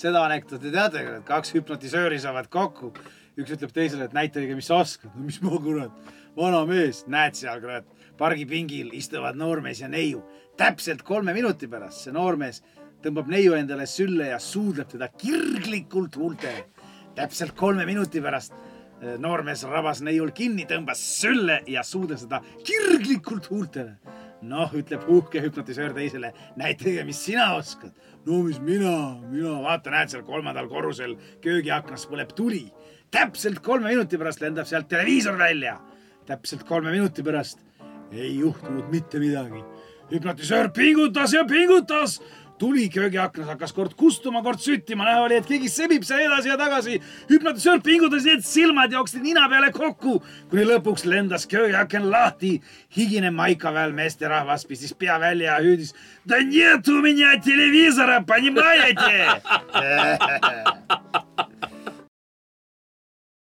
seda anekdooti teate, et kaks hüpnotisööri saavad kokku. üks ütleb teisele, et näitage, mis sa oskad. no mis ma kurat, vana mees, näed seal kurat, pargipingil istuvad noormees ja neiu. täpselt kolme minuti pärast see noormees tõmbab neiu endale sülle ja suudleb teda kirglikult huultele. täpselt kolme minuti pärast eh, noormees rabas neiul kinni, tõmbas sülle ja suudles teda kirglikult huultele. Noh, ütleb uhke hüpnotisöör teisele, näitage, mis sina oskad. no mis mina, mina, vaata, näed seal kolmandal korrusel köögiaknas põleb tuli. täpselt kolme minuti pärast lendab sealt televiisor välja. täpselt kolme minuti pärast ei juhtunud mitte midagi. hüpnotisöör pingutas ja pingutas tuli köögiaknas, hakkas kord kustuma, kord süttima, näha oli, et keegi sebib seal edasi ja tagasi. hüpnotisöör pingutas nii, et silmad jooksid nina peale kokku, kuni lõpuks lendas köögiaken lahti. higine maikaväel meesterahvas pistis pea välja ja hüüdis.